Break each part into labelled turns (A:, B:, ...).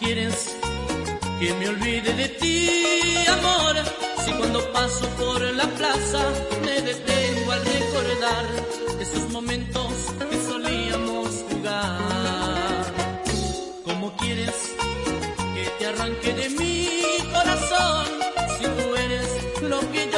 A: quieres que me olvide de ti, amor? Si cuando paso por la plaza me detengo al recordar esos momentos que solíamos jugar. ¿Cómo quieres que te arranque de mi corazón si tú eres lo que yo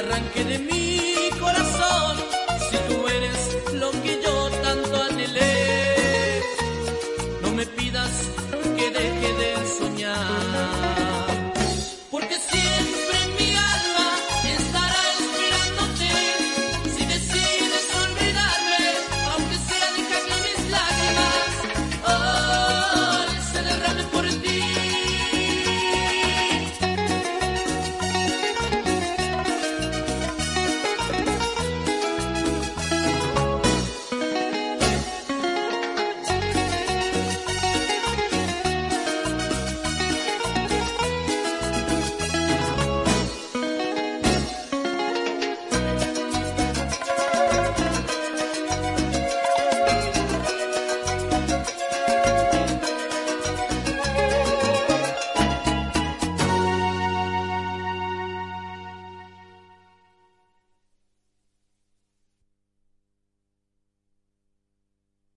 A: arranque de mi corazón si tú eres lo que yo tanto anhelé. No me pidas que deje